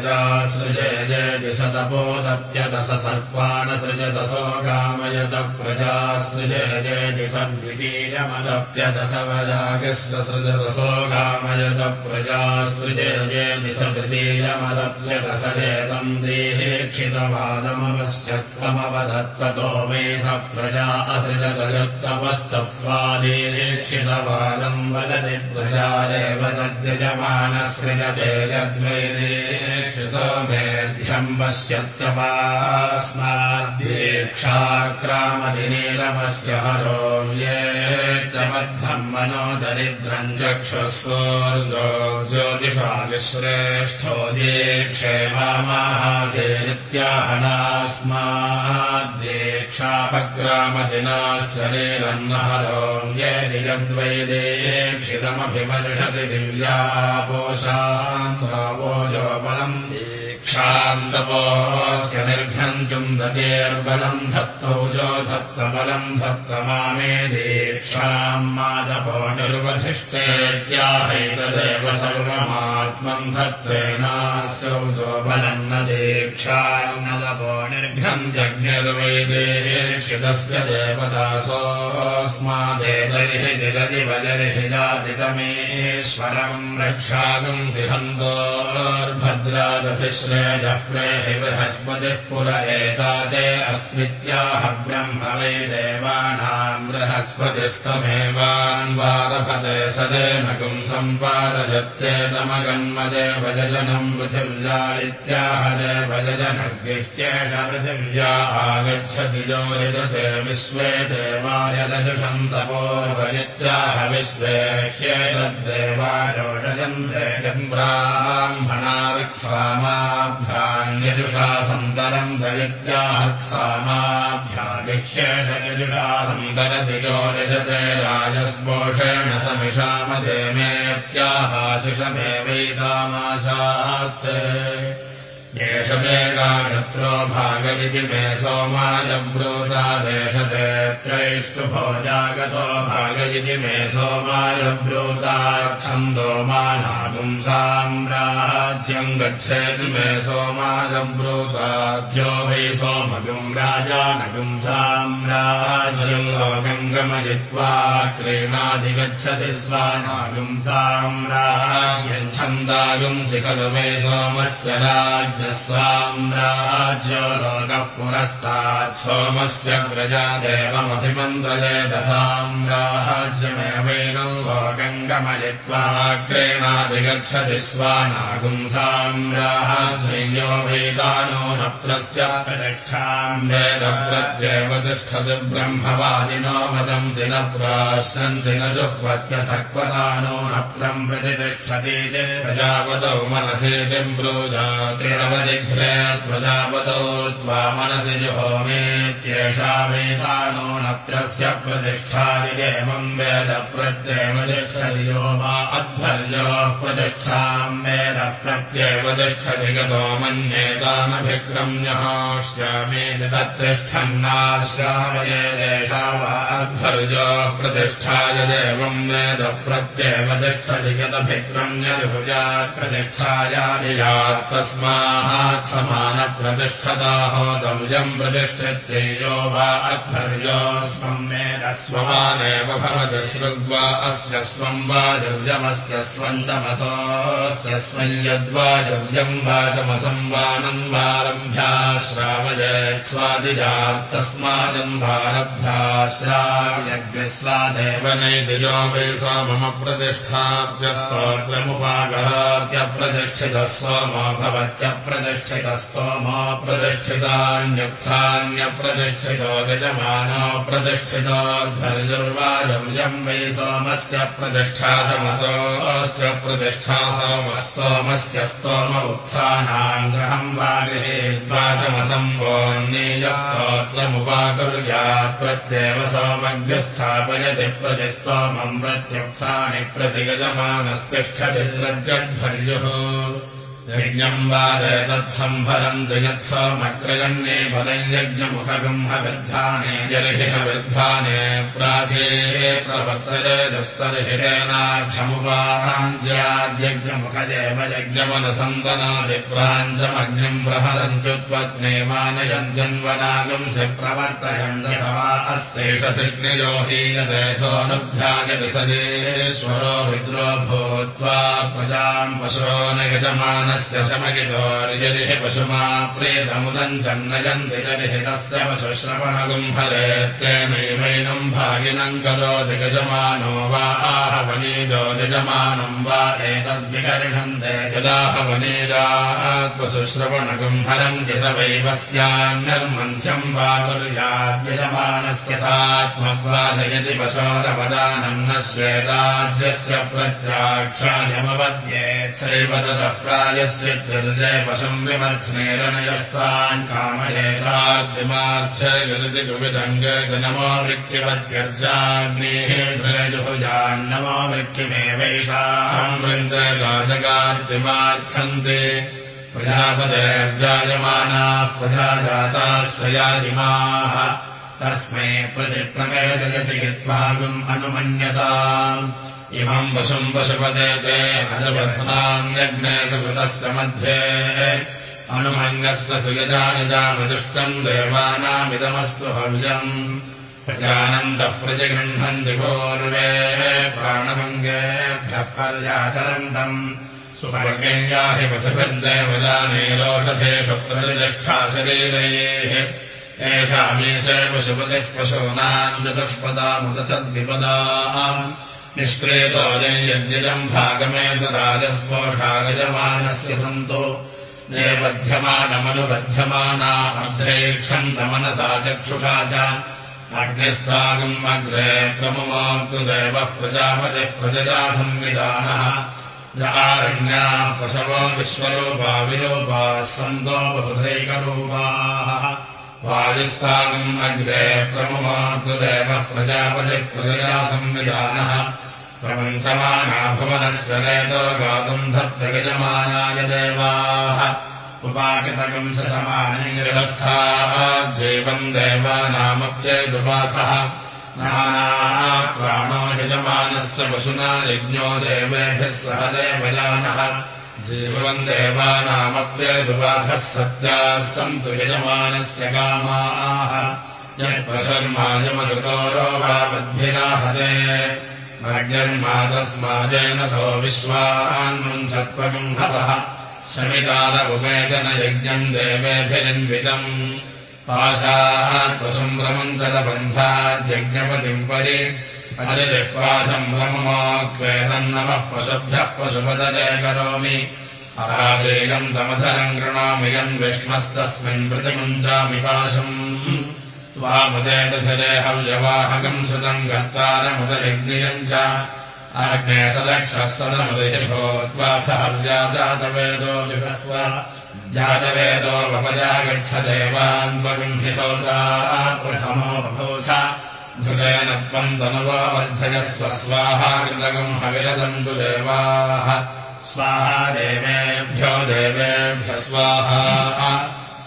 प्रजासृजय दिशतपोदप्यदश सर्पाणसृजदशो गामयत प्रजासृजय दिशद्वितीयमदप्यदशवजागिस्वसृजदशो गामयत प्रजासृजय देहेक्षितवादमवश्यत्वमवदत्ततो मेध प्रजा असृजतयुक्तमस्तत्त्वादेक्षितवादम् वदति प्रजादेव तद्यजमानसृजते यद्वैदेक्षितो मेध्यम् पश्यत्यपास्माद्येक्षाक्रामदिनीलमस्य हरो येत्यमद्धम् मनो दरिद्रम् चक्षुः ज्योतिषा विश्रेष्ठो दीक्षेमामाहासे नित्याहनास्माद्येक्षापग्रामदिना शरीरन्नहरो यदि यद्वैदेक्षितमभिमर्षति दिव्यापोषान्भावोजो बलम् दीक्षान्तपोस्य निर्घन्तुम् दतेर्बलम् धत्तौजो धत्तबलम् धत्तमामे दीक्षाम् मादपो निर्वधिष्ठेत्याहैतदेव सर्वमात्मम् धत्तेनास्यौजो बलम् न दीक्षाम् नदपो निर्घम् जज्ञर्वैदेक्षितस्य देवदासोऽस्मादेतैः जिरति वजर्हि जातितमेश्वरम् रक्षागम् सिहन्तोर्भद्रादधिश्रेजः प्रेहि बृहस्पतिः पुर एताते अस्मित्याह ब्रह्म वै देवानाम् बृहस्पतिस्तमेवान्वारभते सदेनकुम् सम्पादयत्येतमगन्मदे भजनम् पृथिव्यादित्याह दे भजनगृह्येष पृथिव्या आगच्छति यो यजते विश्वे देवायदजुषम् तपोर्वयित्याह विश्वे ह्येतद्देवायोषयम् ब्राह्मणार्क्सामाभ्यान्यजुषा सन्तरम् दयित्याहक्सामाभ्यादिह्येष यजुषा सन्तरति यो यजते राजस्पोषेण देशमेकाक्षत्रो भागमिति मे सोमायब्रूता देशते त्रैष्टुभोजागतो भागमिति मे सोमायब्रूताच्छन्दो मानागुम् साम्राज्यम् गच्छेति मे सोमायब्रूताद्यो वै सोमगुम् राजानगुम् साम्राज्यम् लोकम् गमयित्वा क्रीणाधिगच्छति स्वानागुम् साम्राज्यम् छन्दागुंसि खलु मे सोमस्य राज्य स्वाम्राज्यो लोकः पुरस्तात् सोमस्य प्रजा देवमभिमन्त्रये दशाम्राज्यमेवैनम् लोकम् गमयित्वा क्रीणाधिगच्छति स्वानागुम् साम्राज्यो वेदानो नप्रस्य प्रतिष्ठाम् वेदप्रत्येव तिष्ठति ब्रह्मवादिनो वदन्ति न प्राश्नन्ति न जुह्वत्य सक्वदानो नप्रम् प्रतिष्ठति प्रजापदौ मनसेति ब्रूजाति वजिघ्रे प्रजापतौ त्वा मनसि जुहोमेत्येषा वेदानो नत्रस्य प्रतिष्ठादिदेवम् वेद प्रत्येव तिष्ठति यो वा अध्वर्यो प्रतिष्ठाम् वेद प्रत्येव तिष्ठति गतो मन्येतानभिक्रम्यश्यामेति तत्तिष्ठन्नाश्रामयेदेषा वा अध्वर्यो प्रतिष्ठाय देवम् वेद प्रत्येव तिष्ठति गतभिक्रम्यभुजा प्रतिष्ठायादियात् तस्मात् समानप्रतिष्ठताहोदमुजम् प्रतिष्ठत्येयो वा अध्वर्योऽस्मम् वेदस्वमानेव भवति श्रुग्वा अस्य स्वम् वाजव्यमस्य स्वम् चमसोऽस्य स्वम् यद्वाजव्यम् वाचमसंवानम् वारम्भ्या श्रावयेत् स्वादिजात् तस्मादम्भारभ्या श्राव्यग्स्वादेव नैतिजो वै सोमम प्रतिष्ठाप्यस्तोत्रमुपाकरात्यप्रतिष्ठितः सोमो भवत्यप्रतिष्ठितस्तोमो प्रतिष्ठितान्युक्तान्यप्रतिष्ठितो गजमानो प्रतिष्ठितोर्धर्युर्वायव्यम् वै सोमस्य प्रतिष्ठा समसोऽस्य प्रतिष्ठा सोमस्तोमस्य स्तोम उत्थानाम् ग्रहम् वागहेद्वाचमसम्भोन्नीयस्तोत्रमुपाकुर्यात् प्रत्येव सोमज्ञस्थापयति प्रतिस्तोमम् प्रत्युक्तानि प्रतिगजमानस्तिष्ठति प्रत्यध्वर्युः यज्ञम् वा तत्सम्भरन्तु यत्समग्रगण्ये पदयज्ञमुखगुम्हवृद्धाने जलहितवृद्धाने प्राचे प्रवर्तयदस्तर्हितेनाक्षमुपाञ्ज्याद्यज्ञमुखदेव यज्ञमनसन्दनादिप्राञ्चमग्निम् प्रहरन्त्युत्पत्नेमानयन्त्यन्वनागम् स प्रवर्तयन् अस्तेष सिग्नियो हीनदेशोऽनुध्यायविसदेश्वरो रुद्रो भूत्वा प्रजाम् पशो न यजमानस्य शमगितोर्यदिः पशुमा प्रेतमुदम् चन्नयन्ति जरिः तस्य पशुश्रवणगुम्हरेत्येनैवैनम् भागिनम् करोति गजमानो वा आहवनीजो यजमानम् वा एतद्विकर्षन्ते यदाहवनीजात् पशुश्रवणगुम्हरन्ति स वैवस्यान्यर्मन्स्यम् वा कुर्याद्यजमानस्य सात्मग्वादयति पशोरपदानम् न श्वेताज्यस्य प्रत्याख्यायमवद्येत्सैव ततः प्रायस्य पशुम् विमर्शनेरनयस्तान् कामयेताद्यमार्थविदङ्गनमो मृत्युवत्यर्जाग्नेः जुहुजान्नमो मृत्युमेवैषाम् वृन्दगाजगाद्यमार्थन्ते प्रजापदेर्जायमानाः प्रजाजाताश्रयादिमाः तस्मै प्रतिप्रमेदयति यत्भागम् अनुमन्यताम् इमम् वशुम् वशुपदेते अजबध्नान्यग्नेतकृतस्य मध्ये। अनुमन्यस्य सुयजानिजामदुष्टम् देवानामिदमस्तु हव्यम्। प्रजानन्दः प्रतिगृह्णन्ति पूर्वे प्राणभङ्गेभ्यः पर्याचरन्तम्। सुवर्गेया हि प्रतिष्ठा शरीरयेः एषामीशे पशुपतिः पशूनाम् चतुष्पदामुदसद्विपदाम् निष्क्रेतोजम् भागमेतराजस्पोषागजमानस्य सन्तो। निरबध्यमानमनुबध्यमाना अध्यैक्षन्तमनसा चक्षुषा च। अग्निस्तागम् अग्रे प्रमुमाग्देवः प्रजापतिः प्रजजाधम् विदानः। आरण्या पशवो विश्वरूपा विरूपाः सन्तो बहुधैकरूपाः वायुस्तागम् अग्रे प्रमुमाग्देवः प्रजापतिः प्रजया संविधानः प्रपञ्चमाना नेतो गातुम् धत्प्रगजमानाय देवाः। उपाकितकम् समानैरवस्थाः जीवम् देवानामप्येदुपासः प्राणो यजमानस्य पशुना यज्ञो देवेभ्यः सह देवयानः जीवम् देवानामप्येदुपासः सत्याः सन्तु यजमानस्य कामाः। यत्प्रशर्माजमकृतोरो वा मद्भिराहते तस्मादेन सो विश्वान्मुञ्चत्वम् हतः शमितारमुपेदनयज्ञम् देवेभिरन्वितम् पाशात्पसुम्भ्रमञ्चलबन्धाद्यज्ञपतिम् परि अजलिःपाशम्भ्रममाक्वेदन्नमः पशुभ्यः पशुपदले करोमि अरादेयम् तमधरम् कृणामियम् विष्मस्तस्मिन् प्रतिमुञ्चामि पाशम्। त्वामुदेतधिरेहव्यवाहकम् सुतम् गत्तारमुदयज्ञियम् च। आग्ने सदक्षस्तदमुदयभो त्वाथहव्याजातवेदो विभस्व जातवेदो देवान्वगुम्भिहोताप्रथमो बभूथ धृतेन त्वम् तनुवो वर्धयस्व स्वाहा कृतगम् हविरदन्तु देवाः स्वाहा देवेभ्यो देवेभ्य स्वाहा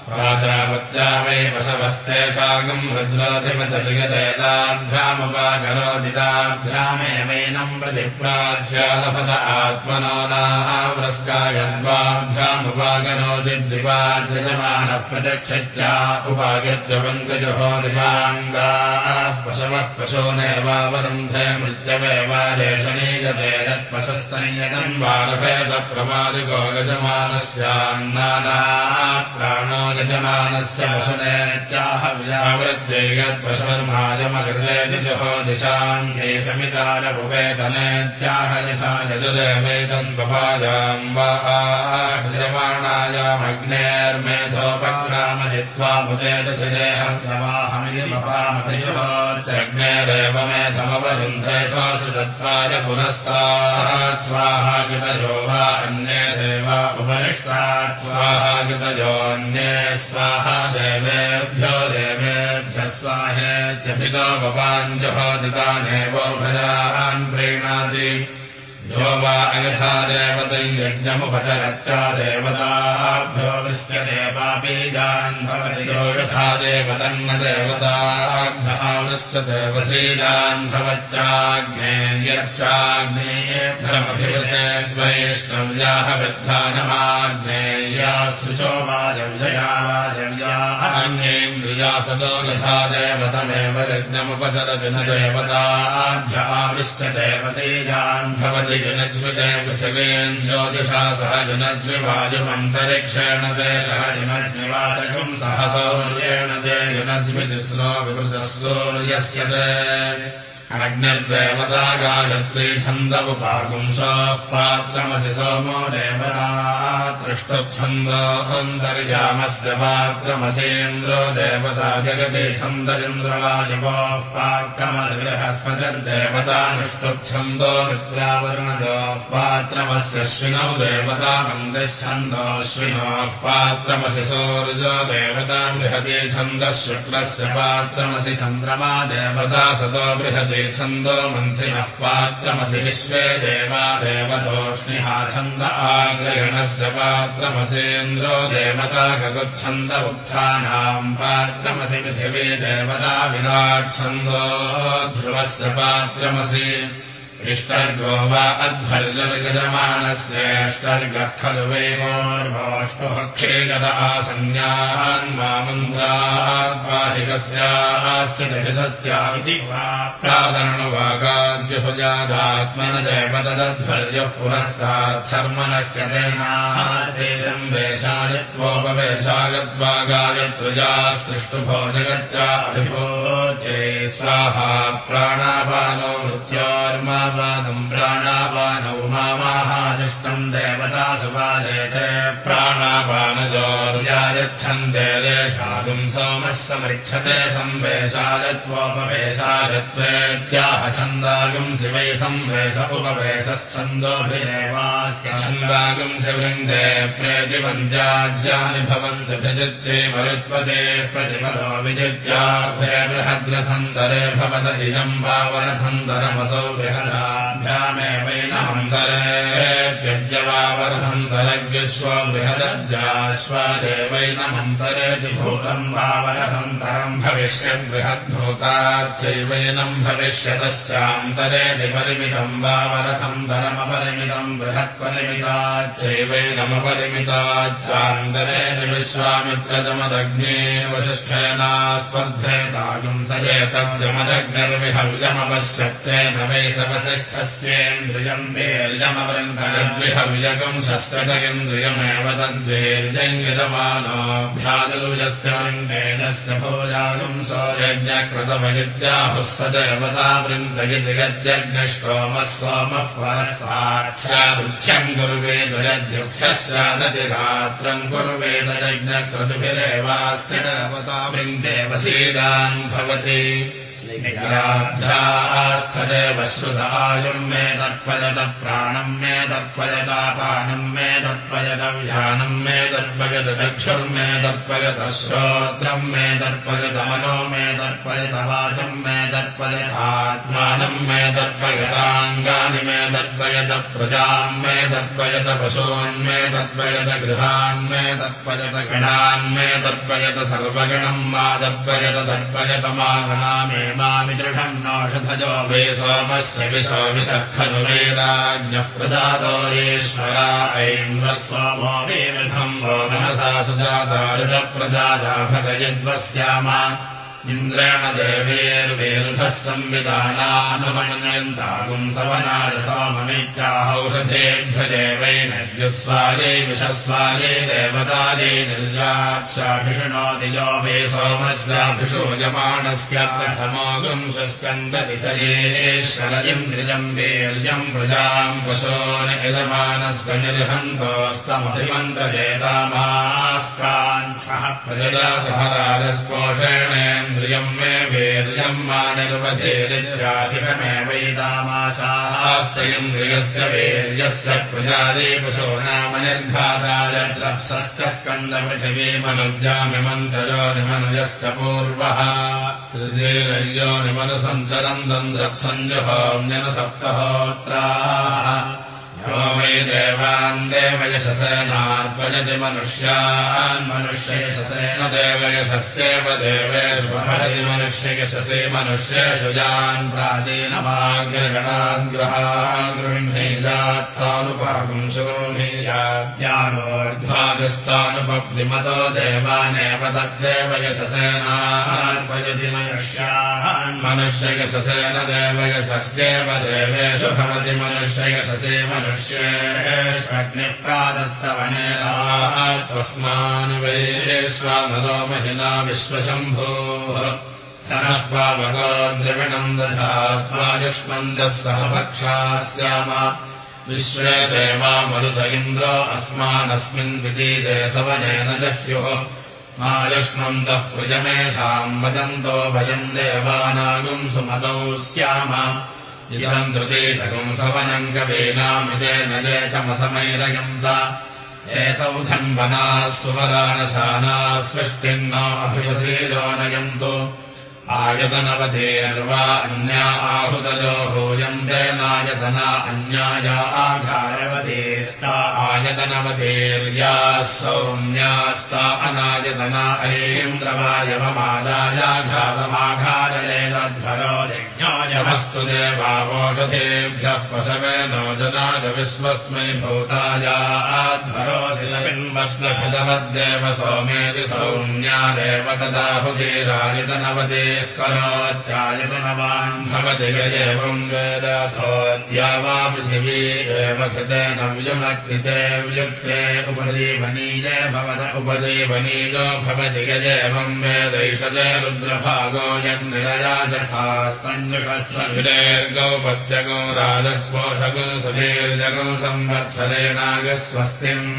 प्राजापत्या वै पशवस्तेषागम् रुद्रोधिमतलिगदेताभ्यामुपाकरोदिताभ्यामेवैनम् प्रतिप्राज्यालभत आत्मनो नावृष्कायन्वाभ्यामुपाकरोति द्विपाद्यजमानः प्रचक्षत्या उपागत्य पञ्चजहो दिवाङ्गाः पशवः पशोनेवावरुन्धे मृत्यवेवादेशनीयते यत्पशस्तनियतम् बालभेदप्रमादिको गजमानस्यान्नाना प्राणो यजमानस्य पशुनेत्याह व्यावृत्ते यत्पशुर्माजमकृते जहो दिशाम् हे समितारभुवेदनेत्याह यथा यजुदेवेदम् पपायाम् वा आह्रियमाणायामग्नेर्मेधोपक्रामजित्वा मुदेतशिदेहप्रवाहमितिमपामतिजुहोत्यग्नेरेव मेधमवरुन्धे स्वासुदत्वाय पुनस्तात् स्वाहागितयो वा अन्ये देवा उपनिष्टात् स्वाहागितयोऽन्ये स्वाहा देवेभ्यो देवेभ्यः स्वाहेत्यधिको भवाञ्जहोदितानेवो भजान् प्रीणाति यो वा अयथा देवतै यज्ञमुपचरत्या देवताभ्यो पापीजान् भवति यो यथा देवतन्न देवताभ्यः विश्यते वशीजान् भवत्याग्ने यच्चाग्नेयेभ्यमभिषे वैष्णव्याः विद्धानमाग्नेया शुचो वाजव्यया वाजव्याः अन्येन्द्रिया सदो यथा देवतमेव यज्ञमुपचरति न देवताभ्य आविश्यते वशीजान् भवति जुनज्विते पृथिवीन् ज्योतिषा सह ते सह सौर्येण ते जुनज्विति स्लो विवृतः सूर्यस्य ते अग्निर्देवता गायत्री छन्दमुपागुंसः पात्रमसि सोमो देवता तृष्टुच्छन्दोऽन्तर्यामस्य पात्रमसेन्द्रो देवता जगति छन्दरिन्द्रवायुवोः पात्रमद्गृहस्पतिर्देवता निष्टुच्छन्दो मित्रावर्णजोः पात्रमस्यश्विनौ देवता मन्दश्छन्दोऽश्विनोः पात्रमसि सौर्यो देवता बृहति छन्दः शुक्लस्य पात्रमसि चन्द्रमा देवता सतो बृहति छन्दो मन्त्रिणः पात्रमसि विश्वे देवा देवतोष्णिहा छन्द आग्रहणस्य पात्रमसेन्द्रो देवता उत्थानाम् पात्रमसि पृथिवी देवता विराट्छन्दो ध्रुवस्य पात्रमसि इष्टर्गो वा अध्वर्गजमानस्येष्टर्गः खलु वेमोर्भोष्टुभक्षेगत आसन्यान्मामन्द्रात्माहिकस्याश्चितभिधस्यामिति प्रादरणवाकाद्युभुजादात्मनजैव तदध्वर्यः पुरस्ताच्छर्मनश्चतेनादेशम् वेशायत्वोपवेशागत्वा गायत्वजास्तृष्टुभो जगत्या अभिभोजे स्वाहा प्राणापानो नृत्यार्मा प्राणापानौ मामाहाशिष्टम् देवता सुपादयते प्राणापानजोर्यायच्छन्दे देशागुम् सोमः समृच्छते संवेशायत्वोपवेशायत्वेत्याह छन्दागुम् शिवै संवेश उपवेशच्छन्दोभिरेवास्य छन्दागुम् शिवृन्दे प्रेतिपञ्चाज्यानि भवन्ति भजत्ये मरुत्वते प्रतिपदो विजित्याभ्ये बृहद्रथन्तरे भवत इदम् वावरथन्तरमसौ बृहदाभ्यामेवैनमन्तरेत्यज्यवावरहन्तरज्ञस्व बृहदब्जाश्वदेवैनमन्तरेति भूतम् वावरहन्तरम् भविष्यद्बृहद्भूताच्चैवैनम् भविष्यतश्चान्तरेति परिमितम् वावरथन्तरमपरिमितम् बृहत्परिमिताच्चैवैनमपरिमिताच्चान्तरेति विश्वामित्रजमदग्ने वसिष्ठेना स्पर्धेतागुम् सजेतब्जमदग्निर्विहव्यमपश्यत्तेन वै सवसिष्ठस्येन्द्रियम् वेर्यमवृन्धनद्विहविजगम् तद्वेर्यम् यजमानोऽभ्यादुजस्य वृन्देजस्य भोजागम् स देवता वृन्दयति यज्ञष्टोमः सोमः परसाक्षादुच्छम् कुर्वे दयद्युक्षस्यादतिरात्रम् कुर्वेद यज्ञक्रतुभिरेवास्य देवता वृन्देव शीलान् भवति श्रुतायुम् मे तत्पयत प्राणम् मे तत्पयतापानम् मे तत्पयत व्यानम् मे तत्पयत चक्षुर्मे तत्पयत श्रोत्रम् मे तत्पयत मनो मे तत्पयत वाचम् मे तत्पयतात्मानम् मे तत्पयताङ्गानि मे तत्पयत प्रजाम् मे तत्पयत पशून्मे तत्पयत गृहान्मे तत्पयत गणान्मे तत्पयत सर्वगणम् मा तत्पयत तत्पयत मागणामे मामि नौषधजो वे सोमस्य विशो विशः खलु वेदाज्ञः प्रजातोरेश्वरा ऐन्द्र सोमो वेदम् वो मनसा सुजाता ऋतप्रजाता भगयद्वस्यामा इन्द्रेण देवेर्वेरुधः संविधानानुमण्यन्तागुम् सवनाय सोममित्याहौषधेभ्य देवैनर्युस्वाले विषस्वाले देवताले निर्याक्षाभिषुणोति यो वे सोमस्याभिषो यमाणस्याप्रथमोगुम् स्वस्कन्दति सरेश्वरदिन्द्रियम् वेर्यम् यजमानस्य निर्हन्तोस्तमभिमन्त्रजेतामास्काञ्च सह प्रजला सह राजस्पोषेणेन्द्रियम् मे वीर्यम् मानिरुपधेरिद्राशिवमेवैदामाशास्त्रेन्द्रियस्य वीर्यस्य प्रजादे पशो नाम निर्घातायद्रप्सश्च स्कन्दपृथिवीमनुजामिमञ्चयो निमनुजश्च पूर्वः हृदयो निमनुसञ्चरम् दन्द्रप्सञ्जहोम्यनसप्तहोत्राः वै देवान् देवयशसेनार्पयति मनुष्यान् मनुष्ययशसेन देवयशस्येव देवेष्वहरि मनुष्ययशसे मनुष्येषु यान् प्राचीनमाग्रगणान् गृहान् गृह्णीयात्तानुपाकम् शोभीयाज्ञानोर्ध्वागस्तानुपब्धिमतो देवानेव तद्देव यशसेनार्पयति मनुष्यान् मनुष्ययशसेन देवयशस्येव देवेषु भवति मनुष्ययशसे मनुष्य तस्मान् वै स्वामनो महिला विश्वशम्भोः द्रविणम् दधात्मायुष्मन्दः सह पक्षा स्याम विश्वे देवा मरुत इन्द्र अस्मानस्मिन् वितीते सवनेन जह्युः। मायुष्मन्दः प्रजमेषाम् वदन्तो भजम् देवानागुम् सुमतौ स्याम इदम् धृतीतकम् सवनम् कवीनामितेन लेशमसमैरयन्त एतौ धन्वनाः सुवराणशानाः सृष्टिन्नाभिवशीलो नयन्तु आयतनवधेर्वा अन्या आहुतयो हूयम् तेनायतना अन्याया आघारवधेस्ता आयतनवधेर्याः सौम्यास्ता अनायतना ऐन्द्रवायवमादायाघातमाघारलेलध्वरो यज्ञायमस्तु देवावोषधेभ्यः पशवे नो जनाय विश्वस्मै भूतायाध्वरोऽशिलबिम्बस्नखितवद्देव सोमेति सौम्यादेव तदाहुधीरायतनवदे भवति वेदथोद्या वा पृथिवी एव उपजीवनीये भवत उपजीवनीयो भवति यजेवम् वेदैषदे रुद्रभागो यन्निरया जठास्तञ्जुषस्वभिरेर्गौ पत्यगौ राजस्पोषगौ सुधीर्जगौ संवत्सरेणागस्वस्तिम्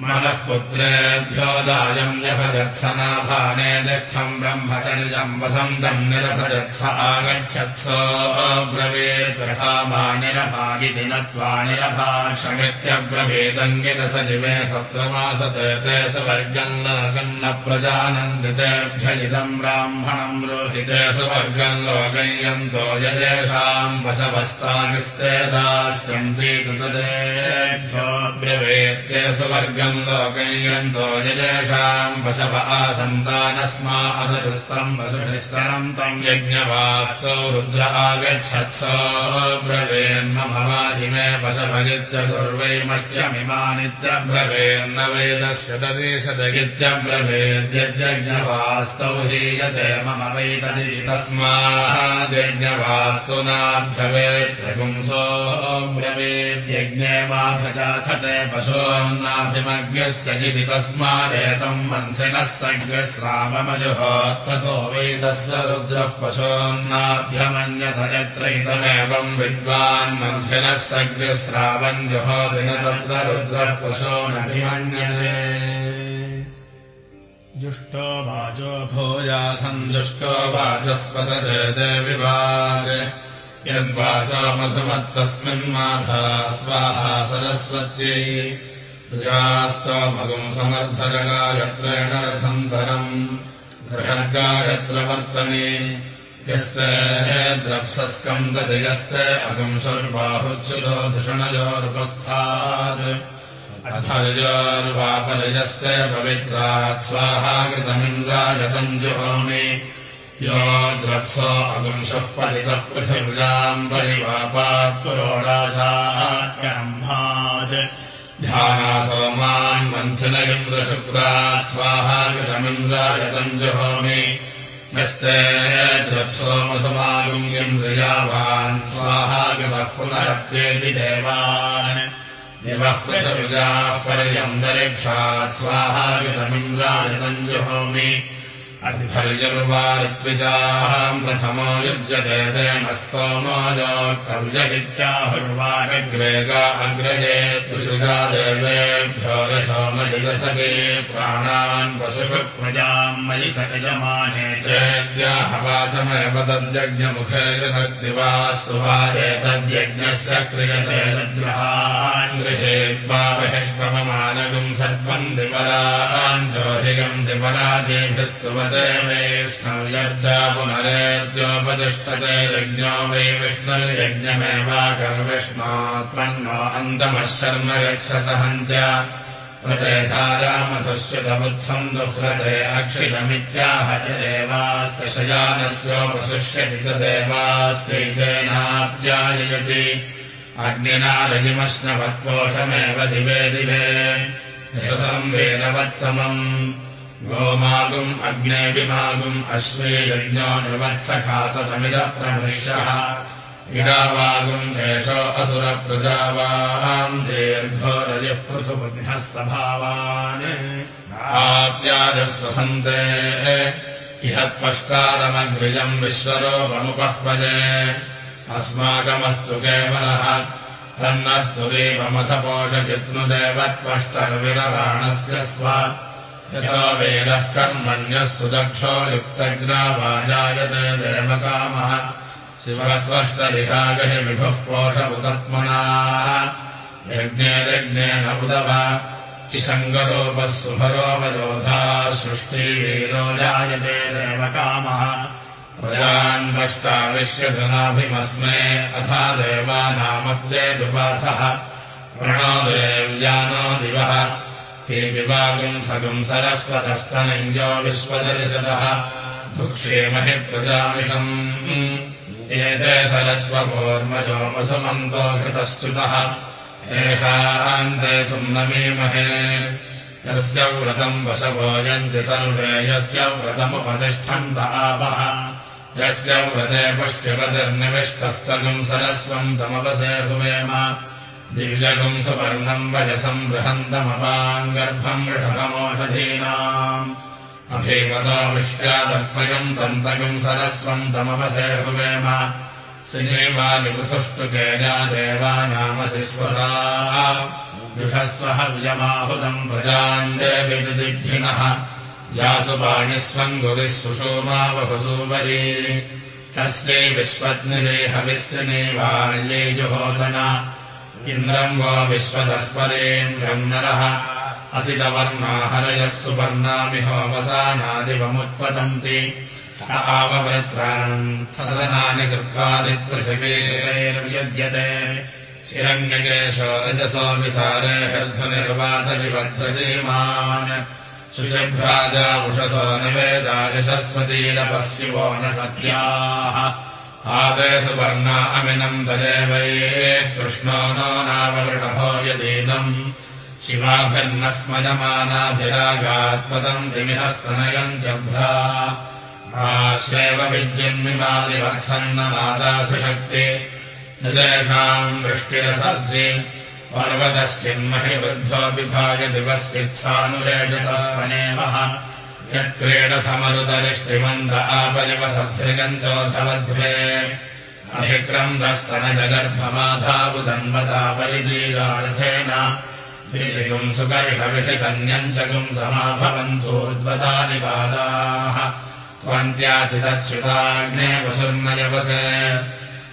मनः पुत्रेभ्यो दायम् व्यभजत्सनाभाने दक्षम् ब्रह्मतनिजम् वसन्तम् निरभजत्स आगच्छत्सोऽब्रवीर्ग्रहामानिरभागिति नत्वा निरभाक्षमित्यब्रवीदङ्गिरस जिवे सत्रमासते ते सुवर्गम् लोकन्न प्रजानन्दितेभ्य इदम् ब्राह्मणम् रोहिते सुवर्गम् लोकय्यन्तो यजेषाम् वशवस्तागिस्ते दास्यन्ति ब्रवेत्ये सुवर्गम् लोकैरन्तो यजेषाम् वसव आसन्तानस्मा असतुस्तम् वसुभिस्तरम् तम् यज्ञवास्तौ रुद्र आगच्छत्सो ब्रवेन्नमवादिमे वसभगित्यदुर्वैमह्यमिमानित्यब्रवेन्न वेदस्य ददेशदगित्यब्रवेद्यज्ञवास्तौ ह्रीयते मम वैतदि तस्माद्यज्ञवास्तु नाभ्यवेद्यपुंसो ब्रवेद्यज्ञे माथजाथते पशोम् पशोन्नाभिमज्ञस्य जिति तस्मादेतम् मन्त्रिणस्तज्ञश्रावमजुहोत्ततो वेदस्य रुद्रः पशोन्नाभ्यमन्यथ यत्र इदमेवम् विद्वान् मन्त्रिणः सज्ञश्रावम् जुहोदिन तत्र रुद्रः पशोनभिमन्यते जुष्टो वाचो भूयासम् जुष्टो वाचस्पतरे विभाग यद्वाचमसमत्तस्मिन् माथा स्वाहा सरस्वत्यै प्रजास्तमगुम् समर्थरगायत्रेण रथन्तरम् बृहद्गायत्र वर्तने यस्ते धिषणयोरुपस्थात्। अथर्योर्वापरिजस्ते पवित्रात् स्वाहाकृतमिन्द्रायतम् जुहोमि यो द्रप्सो अगुंशः पतितः पृथिव्याम् परिवापात् पुरोडाशाम्भात् ध्यानासोमान् मन्थिनयन्द्रशुक्रात् स्वाहाकृतमिन्द्रायतम् जुहोमि यस्ते द्रप्सो मधुमागुङ्गिन्द्रियावान् स्वाहागतः पुनरप्येति देवान्। दिवः पृथिव्याः पर्यन्तरिक्षात् स्वाहाकृतमिन्द्रायतम् जुहोमि अभिफर्यनुवारित्विजाम् प्रथमो युज्यते तेनस्तोमोजो कव्यवित्याहुर्वाग्रेगा अग्रजे सुषुगा देवेभ्यो दशोमयिदसते प्राणान् भक्तिवा सुवादेतद्यज्ञस्य क्रियते बहिष्पममानगुम् सर्वम् दिवरान् ज्योतिगम् दिवराजेभिस्तु वैष्णौ यर्चा पुनरेद्योपतिष्ठते यज्ञो वै विष्णुर्यज्ञमेवाकर्विष्णो त्वन्नो अन्तमः शर्म यक्षसहन्त्य प्रदेशारामसुश्चितमुत्सम् दुह्रते अक्षितमित्याह च देवास्यशयानस्योपसुष्यति च देवास्यैतेनाप्याययति अग्निना रजिमश्नवत्कोशमेव दिवे। दिवे वेदवत्तमम् गोमागुम् अग्नेऽपिमागुम् अश्वे यज्ञो निर्वत्सखासतमिदप्रमृश्यः इडावागुम् एषो असुरप्रजावाम् दीर्घो रजः पृथुबुद्ध्यः स्वभावान् आप्याजस्वसन्ते। इहत्पष्टारमग्रिजम् विश्वरोपमुपह्वजे अस्माकमस्तु केवलः। तन्नस्तु देवमथपोषचित्नुदेवत्पष्टर्विरराणस्य स्व यथा वेदः कर्मण्यः सुदक्षो युक्तग्रावाजायते देवकामः शिवस्वष्टदिशागहि विभुः पोषमुतत्मनाः यज्ञेरज्ञेन उदव किशङ्गरोपः सुभरोपयोधा सृष्टिवीरो जायते देवकामः प्रजान्वष्टाविश्यधनाभिमस्मे अथा देवानामग्ने दुपाथः। प्रणो देव्यानो दिवः हे विवागम् सगम् सरस्वतस्तनञ्जो विश्वदर्शतः। भुक्षेमहि प्रजामिषम्। एते सरस्वभोर्मजो मधुमन्तो घृतश्च्युतः। एषान्ते सुम्नमीमहे। यस्य व्रतम् वशभोजन्ति सर्वे यस्य व्रतमुपतिष्ठन्त आपः। यस्य व्रते पुष्टिपतिर्निविष्टस्तगम् सरस्वम् तमवसे सुमेम दिव्यगुम् सुवर्णम् वयसम् बृहन्तमपाम् गर्भम् ऋषभमोषधीनाम् अभीमतो विष्ट्यादर्पयम् तन्तगुम् सरस्वम् तमवसे हुवेम श्रीवानिवृसुष्टुकेजा देवानामसि स्वसा दुषस्वहव्यमाहुतम् प्रजान्देविदिभिनः यासु पाणिस्वम् गुरिः सुषोमा वपुसूपरी तस्यै विश्वत्निरेहविस्त्रिनेवाल्ये जुहोदना इन्द्रम् वो विश्वतस्परेन्द्रम् नरः असितवर्णाहरयस्तु पर्णामिहोवसानादिवमुत्पतन्ति आववृत्रान् सदनानि कृत्वादिपृथिवीर्यज्यते हिरण्यकेशो रजसो विसारे हर्ध्वनिर्वातविवध्वसीमान् शुशभ्राजा उषसो निवेदायशस्वतीरपश्चिवो न सत्याः आदेशवर्णा अमिनम् तदेवैः कृष्णो नो नाववृषभो यदीनम् शिवाभिर्नस्मजमानाभिरागात्मदम् दिमिहस्तनयम् जभ्रा आश्रेव विद्युन्मिमादिवत्सन्नमादासशक्ति निदेशाम् वृष्टिरसर्जि। पर्वतश्चिन्महि वृद्धोऽपिभाय दिवश्चित्सानुरेजतस्वनेवः यत्क्रीडसमरुतरिष्टिमन्द आपरिवसद्धृगम् चोथवध्वे अभिक्रन्दस्तनजगर्भमाधाबुधन्वतापरिदीगार्थेन ीलिगुम् सुकर्षविषितन्यम् च गुम् समाभवन्धोद्वतानि पादाः त्वन्त्याचिदच्युताग्ने वसुर्नयवसे।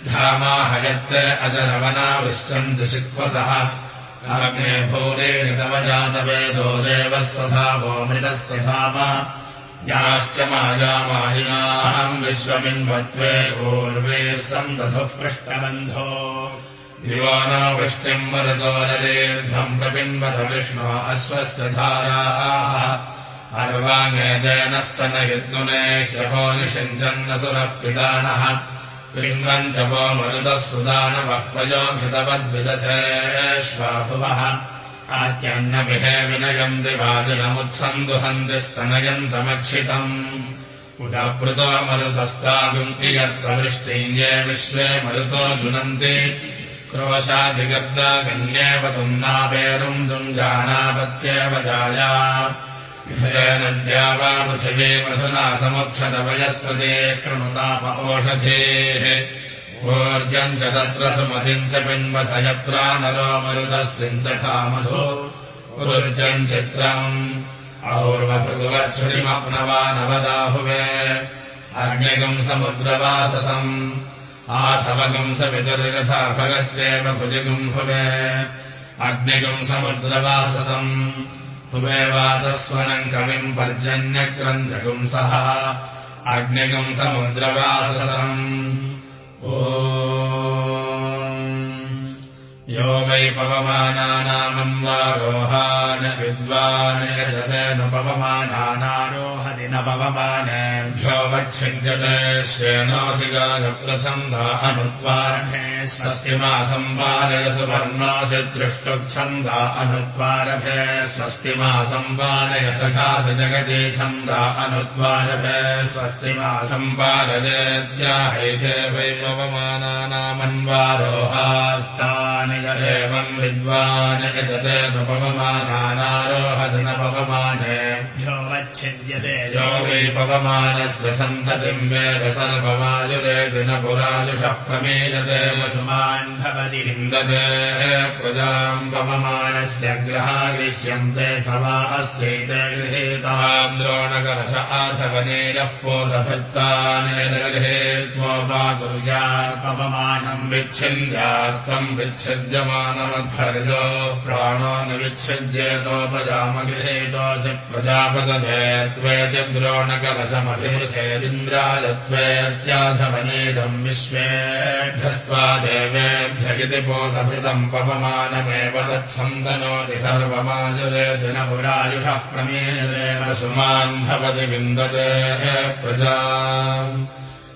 धामाहयत् अजरवनाविष्टम् दिशिक्वसः अग्ने भूरे ऋतवजातवेदो देवस्वधावो मृतस्वधाम याश्च मायामायिनाहम् विश्वमिन्वत्वे पूर्वे सन्दधुः पृष्ठबन्धो दिवानावृष्टिम् वरतो नरेर्घम् प्रपिन्वथ विष्णो अश्वस्य धाराः। अर्वाङ्गेनस्तनयद्गुने ह्यपो निषिञ्चन्नसुरः पिदानः पिन्वन्तपो मरुतः सुदानवः पयो घृतवद्विदशेष्वापुवः आत्यन्नविहे विनयम् दिवाचिनमुत्सन्दुहन्ति स्तनयन्तमक्षितम् उदपृतो मरुतस्तागुम् इयत्प्रवृष्टिञ्जे विश्वे मरुतो जुनन्ति। क्रोशाधिगर्दागन्येव तुम् नापेरुम् तुम् जानापत्येव जाया नद्या वा पृथिवे मधुना समुक्षतवयस्पते कृणुताप ओषधेः ऊर्जम् च तत्र सुमतिम् च पिन्वथ यत्रा नरो मरुदस्मिन् च मधु ऊर्जम् चित्रम् और्वभृगुवच्छुरिमप्नवा नवदाहुवे अग्निगम् समुद्रवाससम् आसवगम् सवितुर्यथा भगस्येव भुजगम् भुवे अग्निगम् समुद्रवाससम् हुवे वातस्वनम् कविम् पर्जन्यक्रन्थगुंसः अग्निगम् समुद्रवाससम्। ओ यो वै पवमानानामम् वा रोहान् विद्वान् यजतेऽनुपवमानानारोहति न पवमानेभ्यो वच्छिद्यते श्येनोऽसिगानप्रसन्धा अनुत्वारभे स्वस्तिमासंवादय सुवर्णोऽसि दृष्टुच्छन्दा अनुत्वारभे स्वस्तिमासंवादय सखासि जगति छन्दा अनुत्वारभे स्वस्तिमासंवादयेत्याहैते वै पवमानानामन्वारोहास्तानि एवम् विद्वान् यजते पवमानानारोहधनपवमानेभ्यो वच्छिद्यते यो वै पवमानस्य पुराजुषः प्रमेयते विन्दते प्रजाम् पवमानस्य ग्रहागिष्यन्ते सवा अस्यैते गृहीताम् आथवनेयः पोतभृत्तान् गृहेत्वोपा कुर्यात् पवमानम् विच्छिद्य मानमध्वर्यो प्राणो न विच्छिद्येतोपजामगृहेतोऽसि प्रजापदे त्वेति द्रोणकलशमभिषेदिन्द्रायत्वेत्याधवनेदम् विश्वेभ्यस्त्वा देवेभ्यगिति बोधभृतम् पवमानमेव तच्छन्दनोति सर्वमायुरेति न पुरायुषः प्रमेयदेव सुमान् भवति विन्दते प्रजा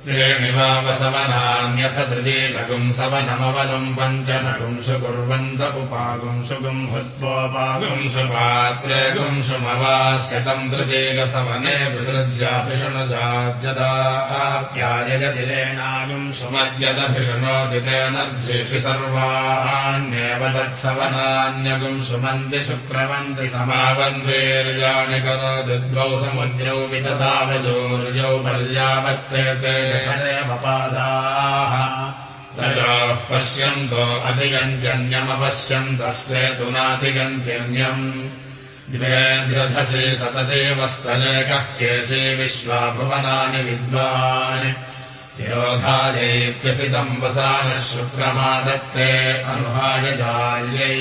त्रीणिवावसवनान्यथ तृतीलघुम् सवनमवलम् पञ्चनगुंसु कुर्वन्त उपागुंसुगुम् हुत्वोपागुंसु पात्रे गुंसुमवास्यतम् तृतीकसवने विसृज्याभिषणजात्यदाप्यायजतिलेनागुंसुमद्यदभिषणोति तेनर्धेषु सर्वाण्येव तत्सवनान्यगुम् सुमन्ति शुक्रवन्ति समावन्वीर्याणि करोति द्वौ समुद्रौ विततावजोर्यौ पर्यावत्ते पादाः तयोः पश्यन्तो अधिगञ्जन्यमपश्यन्तस्ते तु द्वेन्द्रधसे सतदेवस्तलेकः केशे विश्वाभुवनानि विद्वान्। वसानः शुक्रमादत्ते अनुहायजाल्यै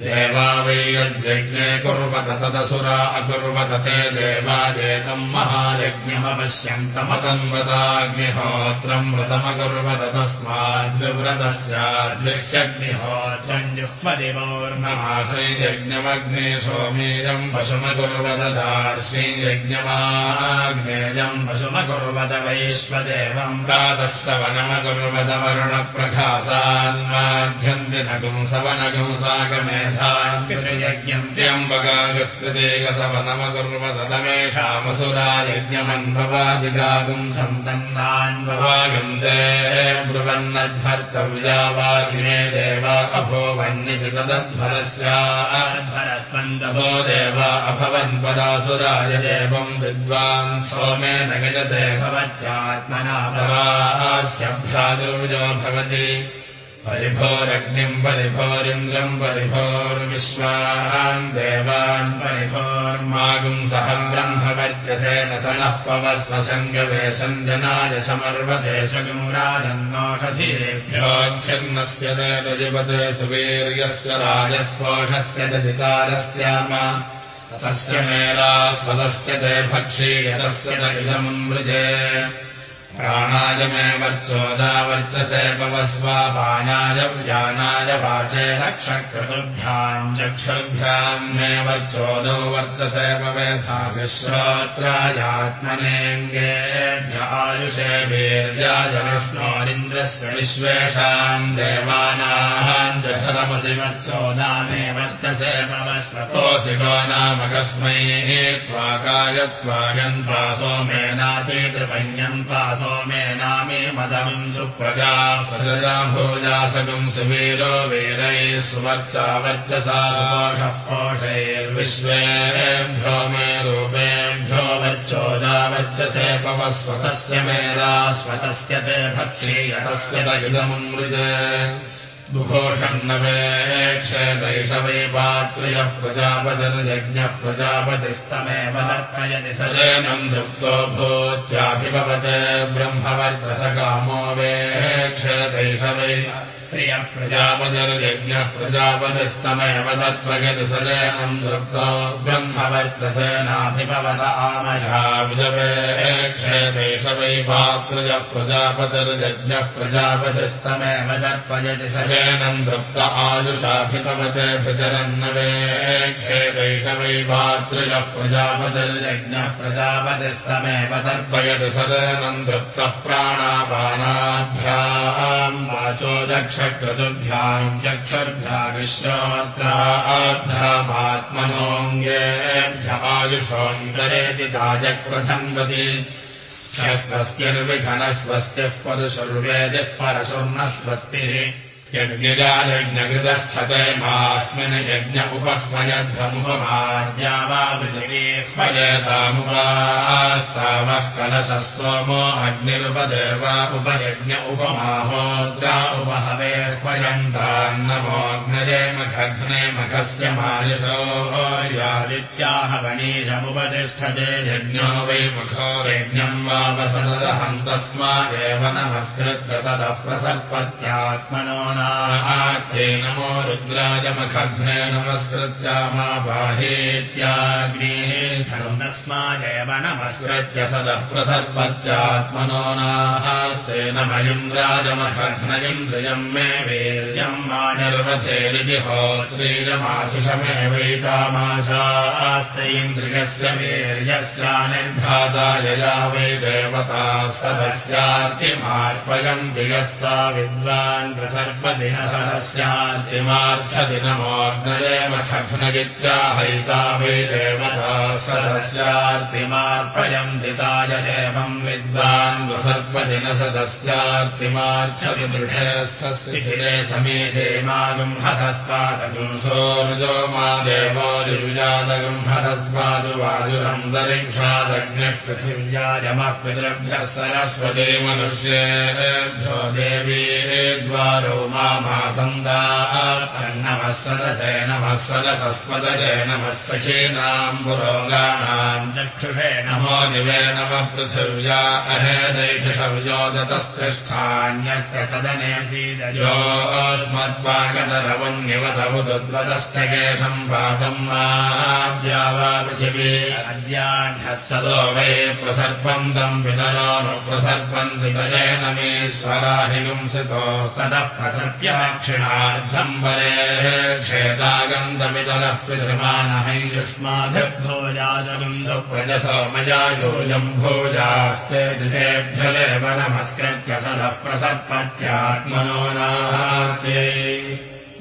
देवा वै यद्यज्ञे कुर्वत तदसुरा अकुर्वत ते देवाजेतम् महायज्ञमपश्यन्तमतन्वताग्निहोत्रम् व्रतमकुर्वत तस्माद्विव्रतस्याद्विह्यग्निहोत्रम् जुह्वदिवोर्णमासैर्यज्ञमग्ने सोमीरम् पशुमकुर्वत दार्श्रीयज्ञमाग्नेयम् पशुमकुर्वत वैश्वदेवम् प्रातःसवनमकुर्वत वरुणप्रखासान्माध्यन्तिनगुंसवनगुंसागमे यज्ञम्त्यम्बगागस्पृतेकसवनमकुर्वतमेषामसुरा यज्ञमन्भवाजिगागुम् सन्तन्नान्भवागन्ते ब्रुवन्नध्वर्तव्या वागिने देवा अभो देवा अभवन् परासुराय एवम् विद्वान् सोमेन गजते भवत्यात्मना परास्यभ्रादुर्यो भवति परिभोरग्निम् परिभोरिन्द्रम् परिभोर्विश्वान् देवान् परिभोर्मागुम् सहम् ब्रह्मवर्त्यसेन स नः पवस्वशङ्गवे सञ्जनाय समर्वदेशगुराजन्नोषधीभ्योच्छन्नस्य देवजिपते सुवीर्यस्य राजस्पोषस्य दधिकारस्याम तस्य मेलास्पदस्य ते भक्षीयतस्य च इदमृजे प्राणाय मे वर्चोदावर्चसे पवस्वापानाय व्यानाय वाचे रक्षक्रतुभ्याम् चक्षुर्भ्याम् मे वर्चोदौ वर्चसे पवेधाभिश्रोत्रायात्मनेऽङ्गेभ्य आयुषे वीर्याय विष्णोरिन्द्रस्य विश्वेषाम् देवानाम् जठरमसि वर्चोदा मे वर्चसे पवस्पतोऽसि गो नाम कस्मै त्वाकाय त्वायन्त्वासो मेनातीतृपञ्यन्त्वासो होमे नामे मदम् सुप्रजा प्रजया भोजासकम् सुवीरो वीरैः सुवर्चा वर्चसा पोषैर्विश्वेभ्यो मे रूपेभ्यो वर्चसे पवस्वतस्य मेरा स्वतस्य ते भक्षीयतस्य तयुधमृज दुघोषण्णवेक्षदैष वै पात्र्यः प्रजापतिर्यज्ञः प्रजापतिस्तमेव तर्पयति सदेनम् धृप्तो भूत्याभिभवत् ब्रह्मवर्चसकामो वेक्षदैष वै प्रियः प्रजापतिर्यज्ञः प्रजापतिस्तमेव तत्त्वयति सदेनम् धृप्तो ब्रह्मवर्चसेनाभिभवत आमया विदवेक्षदेश वै पात्र्यः प्रजापतिर्यज्ञः प्रजापतिस्तमेव तर्पयति सदेनम् धृप्त आयुषाभिभवते भजरन्नवेक्षेदैष वै पात्र्यः प्रजापतिर्यज्ञः प्रजापतिस्तमेव तर्पयति सदेनम् धृप्तः प्राणापानाभ्याम् वाचो दक्षक्रतुभ्याम् चक्षुर्भ्याविश्वात्राभ्यामात्मनोऽङ्गेभ्य आयुषोऽन्तरेति दाजक्रथन्वति स्वस्तिर्विघनस्वस्तिः परुशुर्वेदिः परशुर्णस्वस्तिः यज्ञजायज्ञकृतस्थते मास्मिन् यज्ञ उपह्मयध्वमुपमार्या वा पृथिवीह्मयतामुपास्तावः कलशः सोमो अग्निरुपदेव उपयज्ञ उपमाहोद्रा उपहवे ह्मयन्तान्नमोऽग्नये मखघ्ने मखस्य मायुषो यादित्याह वणीजमुपतिष्ठते यज्ञो वै मुखो यज्ञम् वा वसदहम् तस्मादेव नमस्कृत्य सदः प्रसर्पत्यात्मनो े नमो रुद्राजमखघ्ने नमस्कृत्यामा बाहेत्याग्नेः नमस्कृत्य सदः प्रसर्पत्यात्मनो नाः तेन मयम् राजमखघ्नयन्द्रियम् मे वीर्यम् मा निर्वचेरिति होत्रीयमाशिषमेवैतामाशास्तेन्द्रियस्य वीर्यस्यानिर्घाता यया वै देवता सदस्यार्तिमार्पयम् दिगस्ता विद्वान् प्रसर्प दिनसदस्यार्तिमार्च्छदिनमोऽग्नदेवखघ्नगित्याहैता वै देवता सदस्यार्तिमार्पयम् दिताय देवम् विद्वान् वसर्पदिनसदस्यार्तिमार्च्छति दृढे शिशिरे समीचे मागुम् हसस्पादगुम् सोरुजो मा देवो दिविजातगुम् हसस्पादु वायुरन्तरिक्षादग्निः पृथिव्यायमः पितृभ्यः सरस्वती मनुष्येभ्यो देवी द्वारो सदशे नमः सदसस्वदये नमः सखीनाम् पुरोगाणाम् चक्षुषे नमो दिवे नमः पादम् माव्या वा पृथिवी अद्याह्नः सदो वै प्रसर्पम् तम् वितरानुप्रसर्पम् वितरेण मेश्वराहिगुंसितो ततः पितृमानहैयुष्माभिर्भोजाजगन्धप्रजसो मया योऽयम् भोजास्ते दितेभ्यदेव नमस्कृत्य सदः प्रसर्पत्यात्मनो नात्यै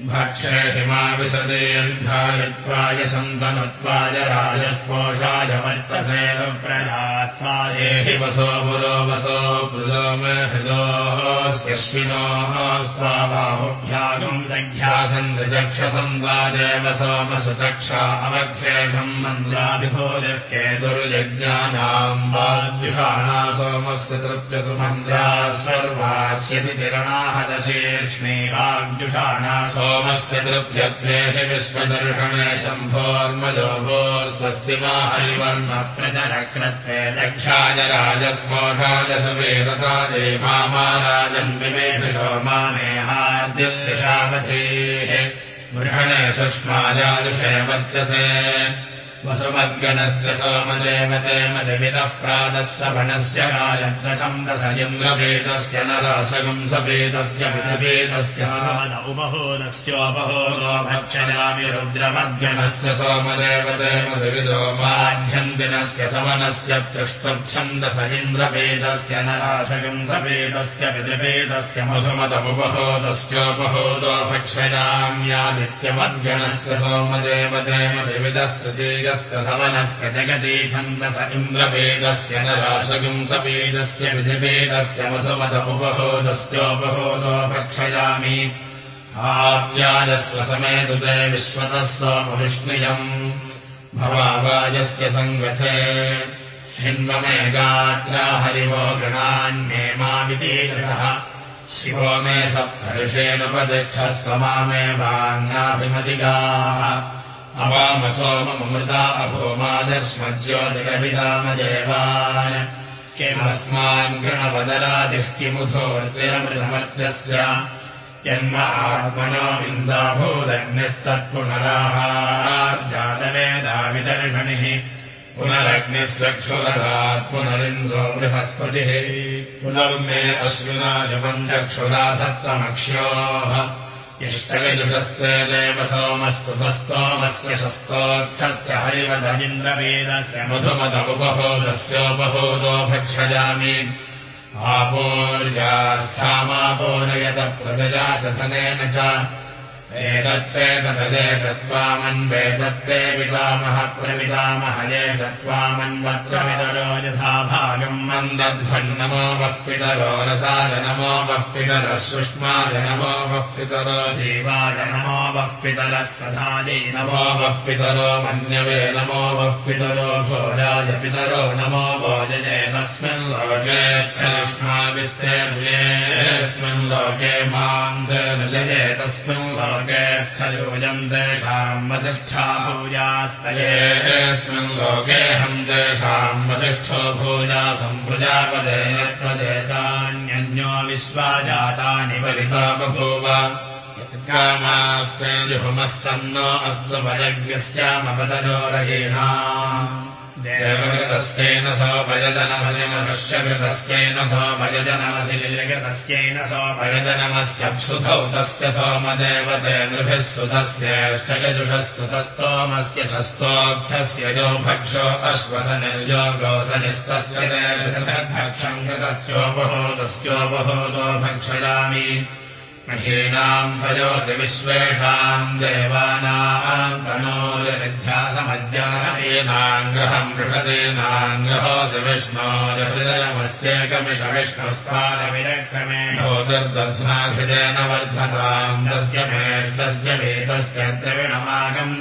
भक्षे हिमाविशदेर्घायत्वाय सन्तनत्वाय राजस्पोषाय वर्तसे प्रजास्त्वायेहि वसो पुरो वसो पृलो मे हृदोस्यश्विनोः स्वाबाहुभ्यागम् दघ्यासन्दचक्षसंवादेव सोमसु चक्षा अवक्षेषम् मन्द्राभिभोजके दुर्यज्ञानाम् वाद्युषाणा सोमस्य तृप्यतु मन्द्रा सर्वास्यति किरणाहदशीर्ष्णे वाग्युषाणा सोमस्य तृप्यत्वेहि विश्वदर्शने शम्भोर्मजोभो स्वस्ति मा हरिवर्णप्रचरक्रत्वे दक्षाय राजस्मोषाय सुवेरतादे मामाराजन्विमेषु सोमामेहाद्युत्तिशावधेः मृषणे सुष्माजादुषे वर्चसे वसुमद्गणस्य सोमदेवतेमदिविदः प्रादस्य वनस्य गायत्रछन्दसयन्द्रभेदस्य नरासगम् सभेदस्य विधभेदस्य उपहोदस्योपहोदो भक्षयामि रुद्रमद्गणस्य सोमदेवतेमदिविदो माध्यन्दिनस्य सवनस्य पृष्ठच्छन्दसयन्द्रभेदस्य नरासगम् सभेदस्य विधभेदस्य मधुमदमुपहोदस्योपहोदो भक्षयाम्यादित्यमद्गणस्य सोमदेवतेमदिविदस्तृतीय सवनस्य जगति छन्दस इन्द्रवेदस्य न राशगुंसवेदस्य विधिवेदस्य मधुमध उपहोदस्योपहोदो भक्षयामि। आव्याजस्वसमेतुते विश्वतः सोमविष्णुयम् भवावाजस्य सङ्गथे हिन्वमे गात्रा हरिवो गणान्ये मावितीरः शिवो मे सप्तर्षेणुपतिष्ठस्व मामे वाङ्गाभिमतिगाः अवामसोममृता अभोमादस्मज्योतिरभिधामदेवान् किमस्मान् गृणवदरादिः किमुधोर्जयमृतमत्यस्य यन्म आत्मनो विन्दाभूदग्निस्तत्पुनराहार्जातवेदाविदर्शनिः पुनरग्निश्चक्षुरदात् पुनरिन्द्रो बृहस्पतिः। पुनर्मे अश्विनाजपम् चक्षुरा दत्तमक्ष्योः इष्टविदुषस्ते देव सोमस्तुतस्तोमस्य शस्तोक्षस्य हरिवदजिन्द्रवेदस्य मधुमदमुपहोदस्योपहोदो भक्षयामि आपोर्यास्थामापोरयत प्रजया सधनेन च एतत्ते तदे चत्वामन्वेदत्ते पितामह प्रवितामहये चत्वामन्वत्रमितरो यथा भागम् मन्दध्वन्नमो वः पितरो रसाय नमो वः पितरः सुष्माय नमो वः पितरो जीवाय नमो वः पितरः स्वधायै नमो वः पितरो मन्यवे नमो वः पितरो घोराय पितरो नमो भोजये तस्मिन् लोकेष्ठयुष्माविस्ते नुयेऽस्मिन् लोके नृजये तस्मिन् लोके स्थयोजम् तेषाम् वसिष्ठा भूयास्तयेऽस्मिन् लोकेऽहम् तेषाम् वसिष्ठो भूया सम्प्रजापदेतान्यन्यो विश्वा जातानि कामास्ते जुहुमस्तन्नो अस्तु वयज्ञस्यामपदजोरयेणा देवकृतस्येन सोपयजनमसिमनुष्यकृतस्येन सोपयजनमसिलिजकृतस्येन सोपयजनमस्यप्सुधौ तस्य सोमदेवते नृभिः सुतस्येष्टयजुषस्तुतस्तोमस्य शस्तोक्षस्य यो भक्षो अश्वसनिर्यो गोसनिस्तस्य भक्षम् कृतस्योपहोदस्योपहोदो भक्षयामि महीनाम् भयोसि विश्वेषाम् देवानाम् तनोरध्यासमज्ञानयेनाम् ग्रहम् बृहदेनाम् ग्रहोऽसि विष्णोरहृदयमस्येकमिष विष्णुस्थानविरक्रमे ज्योतिर्दध्नाहृदेन वर्धताम् तस्य मेष्टस्य वेदस्य द्रविणमागम्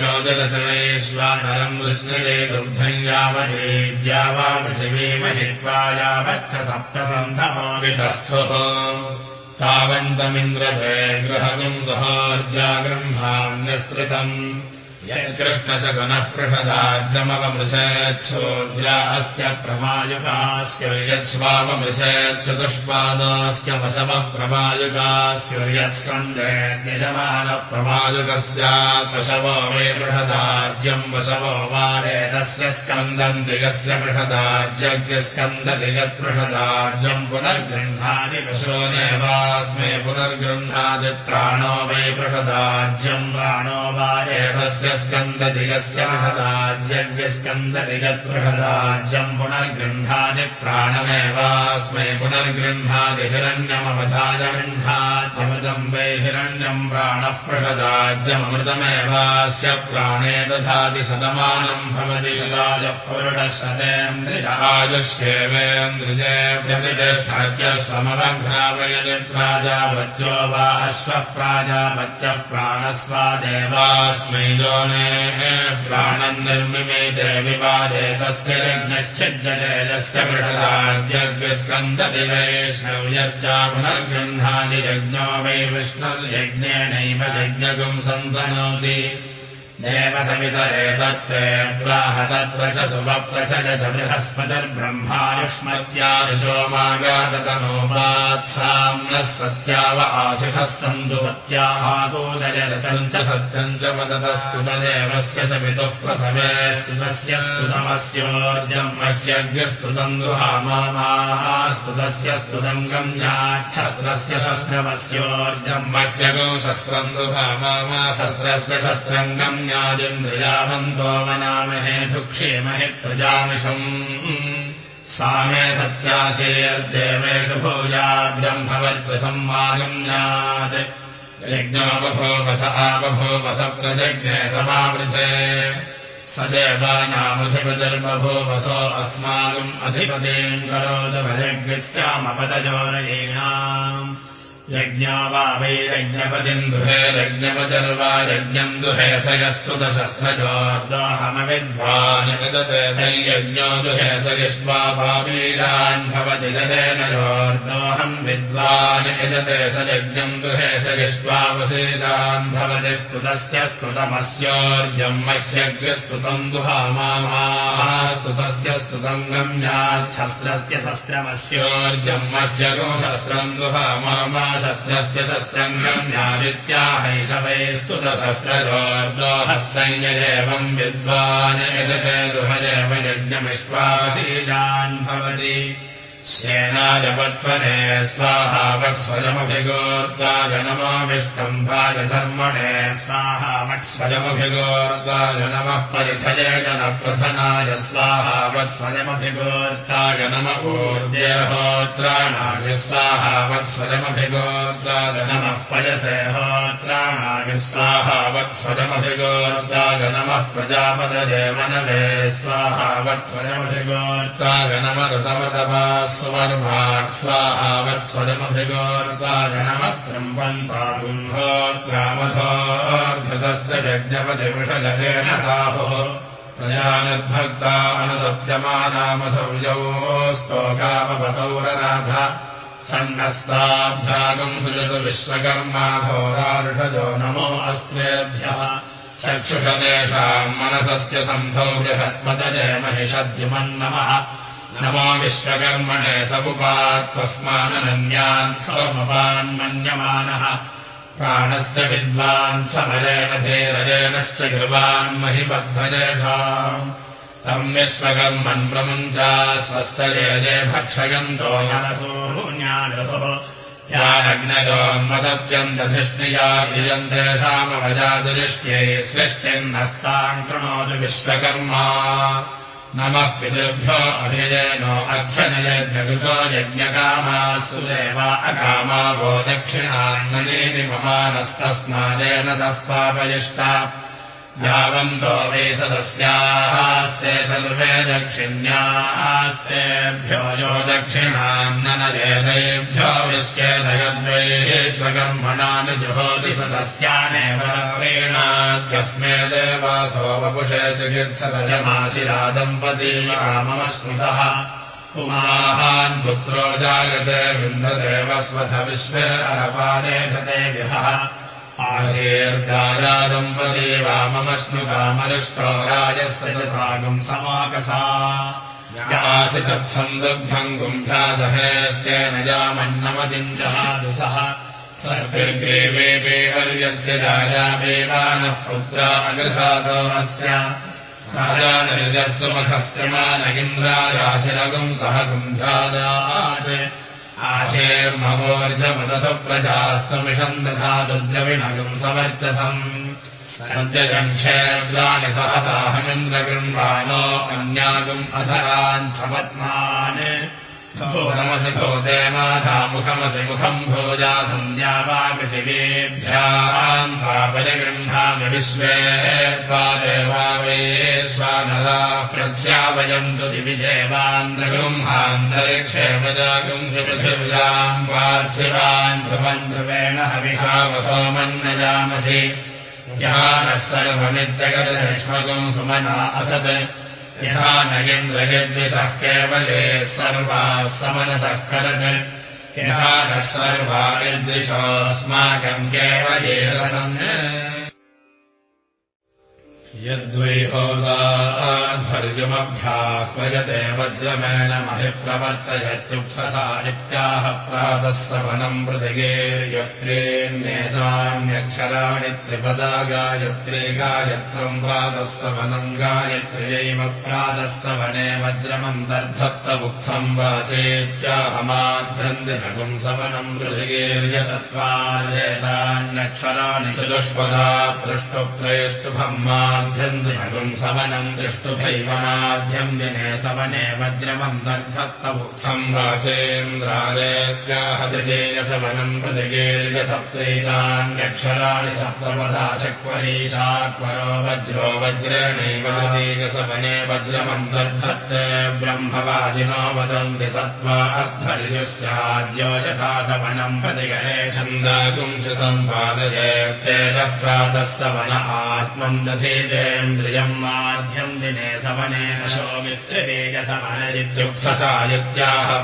ज्योतिरसवेश्वानरम् विष्णुरे दुग्धम् यावदेद्या वा पृथिवीमहित्वा यावच्च सप्तसन्धमो वितस्थुः तावन्तमिन्द्रभे गृहगम् यत्कृष्णशगुनः पृषदाजमवमृषेत्सोऽस्य प्रमायुकास्य यत्स्वावमृषेत्सुतुष्पादास्य वसवः प्रमायुकास्य यत्स्कन्देजमानः प्रमायुकस्यात्वशवो मे पृषदाज्यम् वसवो वारेतस्य स्कन्दम् दिगस्य पृषदाज्यज्ञस्कन्ददिगत्पृषदाज्यम् पुनर्गृह्णादि वशो देवास्मे पुनर्गृह्णादि प्राणो मे पृषदाज्यम् प्राणो वारेतस्य स्कन्दतिगस्य बृहदाज्यव्यस्कन्दतिगद्बृहदाज्यम् पुनर्गृह्णाति प्राणमेवास्मै पुनर्गृह्णाति हिरण्यमवधाय गृह्णात्यमृतम् वै हिरण्यम् प्राणे दधाति शतमानम् भवति शताजः पुरुषशतेन्द्रियायुष्येवेन्द्रिजे प्रतिष्ठ्यसमवघ्रावयति प्राजापत्यो वा अश्वः प्राजापत्यः प्राणस्वादेवास्मै प्राणम् निर्मिमे देविवादे तस्य यज्ञश्चिज्जलेजस्य बृहदाद्यज्ञस्कन्ददिवैष्णव्यर्चा पुनर्गृह्णादि यज्ञो वै विष्णुर्यज्ञेनैव यज्ञगुम् सन्तनोति तत्त्वे प्राह तत्र सुभप्रचज च बृहस्पतिर्ब्रह्मायुष्मत्यारुषोमागाततनोपात्साम्नः सत्याव आशिषः सन्तु सत्याहागोदयरतम् च सत्यम् च वदतस्तु तदेवस्य समितुः प्रसवे स्तुतस्य स्तुतमस्योर्जम् मह्यज्ञस्तुतम् दुहामाः स्तुतस्य स्तुतम् गम्याच्छस्त्रस्य शस्त्रमस्योर्जम् मह्यगो शस्त्रम् दुहामा शस्त्रस्य शस्त्रम् गम्यादिन्द्रियावन्तो मनामहे सुक्षेमहि प्रजामिषम्। सा मे सत्याशेर्देवेषु भूयाभ्यम् भवत्वसंवागम्यात् यज्ञोपभोवस आपभोवस प्रजज्ञे समावृते स देवानामधिपतिर्बभूवसो अस्माकम् अधिपतीम् करोदभयग्रस्यामपदजोरयीणाम् यज्ञा वा वै यज्ञपतिम् दुहे दुहे स यज्ञो दुहे यस्वा भावीरान् भवति ददेन जोर्दोहम् विद्वान् यजते स यज्ञम् दुहे स यस्वावसेदान् भवति स्तुतस्य स्तुतमस्योर्जम् मह्यग्रस्तुतम् दुहामाः स्तुतस्य स्तुतम् गम्याच्छस्त्रस्य शस्त्रमस्योर्जम् मह्यगो शस्त्रम् दुहामा शस्त्रस्य शस्त्रङ्गम् ध्यादित्याहैषवे स्तुतशस्त्रजोर्दोहस्तैर्यदेवम् विद्वान् यजते गृहदेव यज्ञमिष्वासीजान् भवति सेनायपत्पने स्वाहावत्स्वयमभिगोर्गाय नमाविष्कम्भाय धर्मणे स्वाहावत्स्वयमभिगोर्गाय नमः परिधये जनप्रथनाय स्वाहावत्स्वयमभिगोर्गाय नम ऊर्जेहोत्राणाय स्वाहावत्स्वयमभिगोर्गाय नमः पयसे होत्राणाय स्वाहावत्स्वयमभिगोर्गाय नमः प्रजापदये मनवे स्वाहावत्स्वयमभिगोर्गाय नम ऋतवतवा स्वाहावत्स्वरमभिगोर्गाजनमस्त्रम् पन्तागुम्भोग्रामधोर्धतस्य यज्ञपतिवृषजलेन साहुः प्रजानिर्भक्ता अनुदप्यमानामधौजौ स्तोकामपतौरनाथ सन्नस्ताभ्यागम् सुजतु विश्वकर्माघोराऋषजो नमो अस्मेभ्यः चक्षुषदेशाम् मनसस्य सन्धौ बृहस्पतये महिषद्युमन्नमः नमो विश्वकर्मणे समुपात्वस्मानन्यान् सोमपान्मन्यमानः। प्राणस्य विद्वान् समरेण धीरजेनश्च कृपान् महिबद्धजेषाम्। तम् विश्वकर्मन् प्रमुञ्चा स्वस्तये भक्षयन्तो यानग्नयोन्मदप्यन्तधिष्णिया भिजन्तेषामभजादुरिष्ट्यै सृष्टिन्नस्तान् कृणोतु विश्वकर्मा नमः पितृभ्यो अभिजयनो अक्षनयज्ञकृतो यज्ञकामासु देवा अकामा गो दक्षिणान्ननेति ममानस्तस्मादेन सः पापयिष्टा यावन्तो वै सदस्यास्ते सर्वे दक्षिण्यास्तेभ्यो यो दक्षिणान्ननवेदेभ्यो विश्चेदयद्वैश्वकर्मणानि जुहोति सदस्यानेव वीणाद्यस्मे देवासो वपुषे चिकित्सदयमाशिरादम्पती राममस्मृतः। कुमाहान् पुत्रो जागते विन्ददेव स्वथ विश्वे अरपादे धते विहः आशीर्गादम्पती वाममश्नुकामरुष्टो राजस्य च भागम् समाकसा यासि चत्सन्दग्धम् गुम्भ्यासहेस्तेन यामन्नमतिम् जहादुसः सर्वेवेवर्यस्य जायावेवानः पुत्रा अग्रसासो अस्य राजानजस्वमखस्त्रमानगिन्द्रायाशिरगुम् सह गुम्भ्यादात् आशेर्मवोर्जमदसप्रजास्तमिषम् दधा दुद्रविणगम् समर्चसम् सञ्जङ्क्षेद्राणि सहसाहमिन्द्रगृह्वाणो अन्यागम् अधरान् समत्मान्। नमसि भोदे माधामुखमसि मुखम् वा पृथिवेभ्याम् पापरिगृह्णामि विश्वे त्वा देवा वे स्वानरा प्रत्यावयन्तु दिवि देवान्द्रगृह्णान्तरिक्षेमजागुम् पृथिव्याम् पार्थिवान् ध्रुवम् ध्रुवेण हविषावसोमन्नजामसि ज्ञानः सर्वमित्यगतनिष्मगुम् सुमना असत्। यथा नगेन्द्रयद्विषः केवले सर्वाः समनसः करत् यथा न सर्वा यद्विषोऽस्माकम् यद्वैहोदाभर्युमभ्याह्वयते वज्रमेण महिप्रवर्तयत्युक्षसा इत्याह प्रातः सवनम् पृथिगेर्यत्रेन्नेतान्यक्षराणि त्रिपदा गायत्रे गायत्रम् प्रातः सवनम् गायत्र्यैव वज्रमम् दर्भक्तमुक्थम् वाचेत्याहमाद्रन्दिनगुम् सवनम् पृथिगेर्यचत्वारेतान्यक्षराणि चतुष्पदा पृष्टुप्रेष्टुभम् मान् दृष्टुभैवमाध्यम् दिने सवने वाचेन्द्रालेत्याहतिदेयसवनम् प्रतिगेर्यसप्तैतान्यक्षराणि सप्तपदा चक्वरीशात्वरो वज्रो वज्रेणैव सवने वज्रमम् दर्भत् ब्रह्मवादिनो वदन्ति सत्त्वा अध्वर्युस्याद्यो यथा सवनम् प्रतिगरे छन्दागुंसि सम्पादये तेजः प्रातः सवन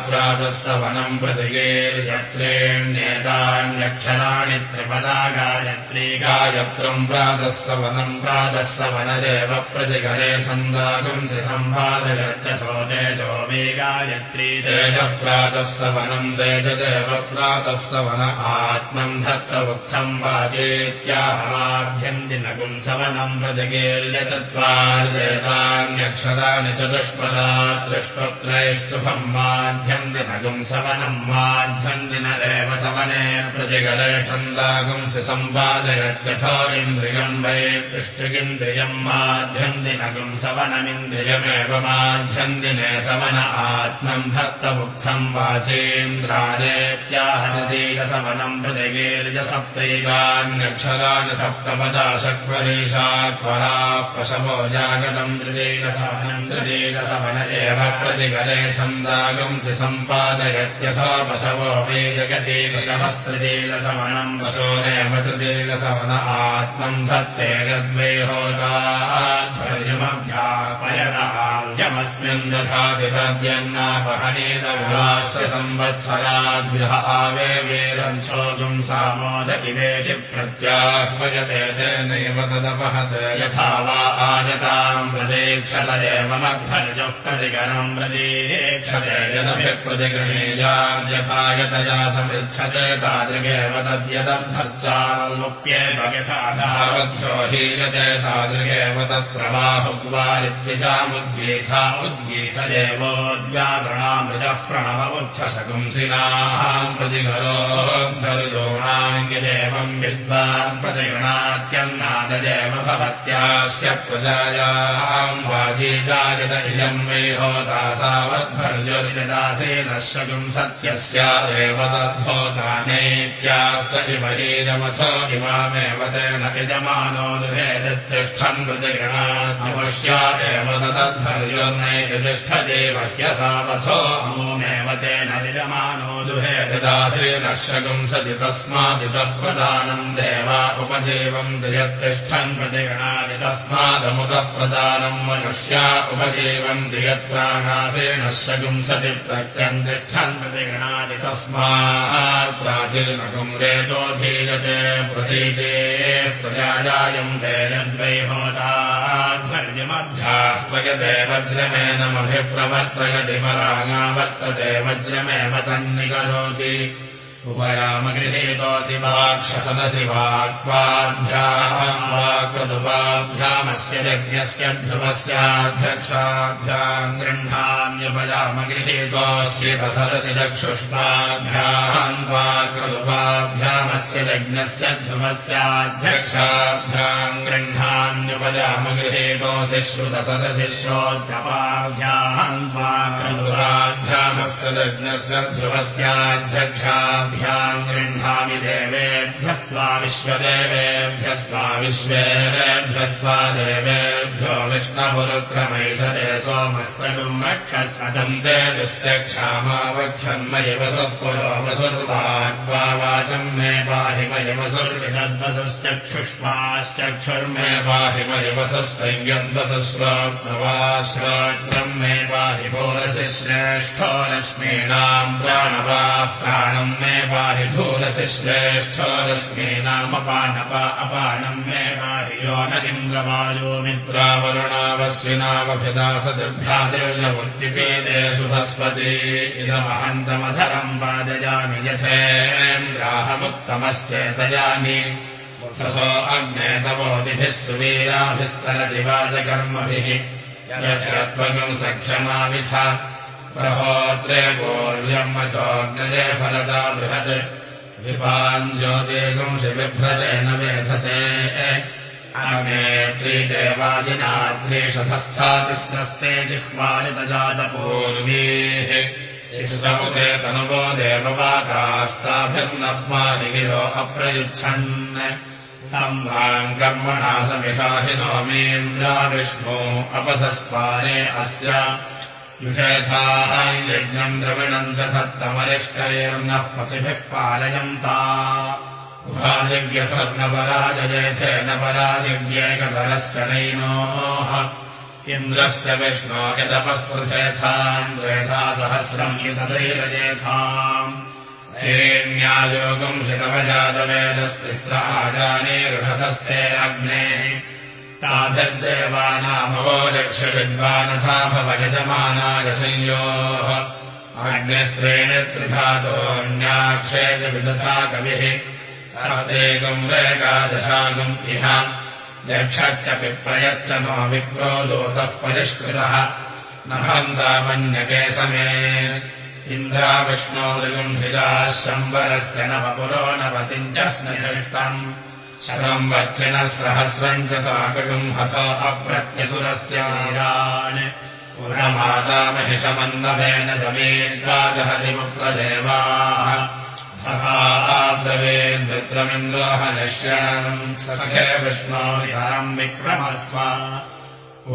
प्रातः सवनम् प्रतिगेर्यत्रेण्येतान्यक्षराणि त्रिपदा गायत्री गायत्रम् प्रातः सवनम् प्रातः सवनदेव प्रतिगरे छन्दागुंसि सम्पादयत्यसो तेजो मे गायत्री तेजः प्रातः सवनम् तेजदेव प्रातः सवन आत्मम् धत्त वृक्षम् वाचेत्याहमाभ्यन्दिनगुम् सवनम् प्रजगेर्य चत्वार्येतान्यक्षराणि चतुष्पदा त्रिष्टुत्रैष्टुभम् माध्यन्दिनगुम् सवनम् माध्यन्दिन एव सवने प्रतिगले छन्दागुंसि सम्पादयत्यथोरिन्द्रियम् वै पृष्टिगिन्द्रियम् माध्यन्दिनगुम् सवनमिन्द्रियमेव माध्यन्दिने सवन आत्मम् भक्तमुक्थम् वाचेन्द्रादेत्याहनदीकसवनम् प्रतिगेर्यसप्तैकान्यक्षराणि सप्तपदा शक्वरीशात्पराः पशवो जागतम् त्रिदेकसवनम् त्रिदेकसवन एव प्रतिगले छन्दागंसि सम्पादयत्यसो पशवो वे जगति पशवस्त्रिदेकसवनम् पशोरेव त्रिदेकसवन आत्मम् धत्ते गद्वे होताध्वर्यमभ्यापयदाव्यमस्मिन् दधाति तद्यन्नापहनेन विवास्य संवत्सराद्गृह आवे वेदम् चोगुम् सामोद इवेति प्रत्याह्वयते तेनैव तदपहत आगताम् प्रदेक्षत एव मध्वर्यः प्रतिगणम् प्रदेक्षते यदभिप्रतिगृणीयाद्यथा यतया समृच्छते तादृगेव तद्यदभर्चाल्लुप्येत यथा धावद्यो हीयते तादृगेव तत्प्रवाहुग्वारित्यजामुद्गीषा उद्गीष एवोद्व्यावृणामृजः प्रणव उच्छशकुंसिनाः प्रतिगरोद्धर्योणाङ्गिदेवम् विद्वान् प्रतिगणात्यन्नाददेव भवत्यास्य प्रजायाम् वाजीजायत इयम् मे होतासावद्धर्योर्यदासेनः शकुंसत्यस्यादेव तद्धोतानेत्यास्त इमहीरमथो इमामेव तेन यजमानो दुहेदितिष्ठन् प्रतिगणाद्यवश्या एव तद्धर्योर्नैतिष्ठदेव ह्यसावथो अमोमेव तेन यजमानो दुहे यदासेनः शकुंसति तस्मादितः प्रदानम् देवा उपजीवम् दियत्तिष्ठन् प्रतिगणादि तस्मादमुतः प्रदानम् मनुष्या उपजीवम् दियत्रागासेन शकुंसति प्रत्यम् तिष्ठन् प्रतिगणादि तस्मात् प्राचीनकुम् रेतोधीयते प्रतीचे प्रजाजायम् तेजद्वै होताध्वर्यमध्याह्वयते वज्रमेनमभिप्रवर्तयति परागावर्तते वज्रमेव तन्निकरोति उपयामगृहेतोऽसि वाक्षसदसि वाक्वाभ्याम् वाक्रतुपाभ्यामस्य यज्ञस्य ध्रुवस्याध्यक्षाभ्याम् गृह्णान्युपयामगृहेतोऽस्येतसदसि चक्षुष्पाभ्याम् वाक्रतुपाभ्यामस्य यज्ञस्य ध्रुवस्याध्यक्षाभ्याम् श्रोत्रपाभ्याम् वाक्रतुपाभ्यामस्य यज्ञस्य ध्रुवस्याध्यक्षाभ्याम् गृह्णामि देवेभ्यस्त्वा विश्वदेवेभ्यस्त्वा विश्वेभ्यस्त्वा देवेभ्यो विष्णुरुक्रमैषदे सोमस्तनुम् रक्षस्वतम् ते दुश्चक्षामावक्षन्मयि वसुः पुरो वसुर्वाग्वा वाचम् मे पाहि मयि वसुर्विदद्वसुश्चक्षुष्माश्चक्षुर्मे पाहि मयि वसुः संयद्वसुश्रोत्रम् मे पाहि भोरसि श्रेष्ठो रश्मीणाम् प्राणवाः प्राणम् मे पाहि धूरसि श्रेष्ठो रश्मीनामपानपा अपानम् मे पाहि यो नदिन्द्रवायो मित्रावरुणावस्विनावभिदासतिर्भ्यादिर्यमुद्दिपेदे शुभस्पति इदमहन्तमधरम् वाजयामि यथेन्द्राहमुत्तमश्चेतयामि ससो अग्ने वाचकर्मभिः यस्य त्वगम् सक्षमाविथ प्रहोत्रे पूर्व्यम् वचोऽग्नये फलदा बृहत्। विपाञ्ज्योतिगुंसि बिभ्रतेन वेधसे। अग्नेत्रीदेवाजिनाग्नेशधस्थातिस्रस्ते जिह्वानितजातपूर्वीः समुदे तनुवो देववाकास्ताभिर्नह्मानि गिरो अप्रयुच्छन् कर्मणा समिषाहिनोमीन्द्रा विष्णो अपसस्पाने अस्य युषेथाः यज्ञम् द्रविणम् च धत्तमरिष्कैर्नः पतिभिः पालयन्ता। उभादिव्यसर्णपराजयेथेन परादिव्येकधरश्च नैनोः। इन्द्रश्च विष्णो यदपस्वथेथाम् द्वेधा सहस्रम् युतदैरजेथाम् हेन्यायोगम् शितवजातवेदस्तिस्र आजाने ऋषधस्ते अग्नेः। तादद्देवानामवो लक्ष्यविद्वानथा भवयजमानाय संयोः अग्निस्त्रेण त्रिधातोऽन्याक्षेत विदधा कविः। सदेकम् वेकादशागम् इह। यक्षच्च विप्रयच्च नो विप्रो दोतः परिष्कृतः। न हन्तामन्यके समे इन्द्राविष्णोदृगुम्भिजाः शम्बरस्य नवपुरो नवतिम् च स्निष्टम् शतम् वर्चिनः सहस्रम् च साकगम् हस अप्रत्यसुरस्य पुरमातामहिषमन्नभेन जमेर्गाजहतिमुप्रदेवाः ब्रवेन्द्रमिन्द्रोहनिश्याम् सखे विष्णो विहरम् विक्रमस्व। ओ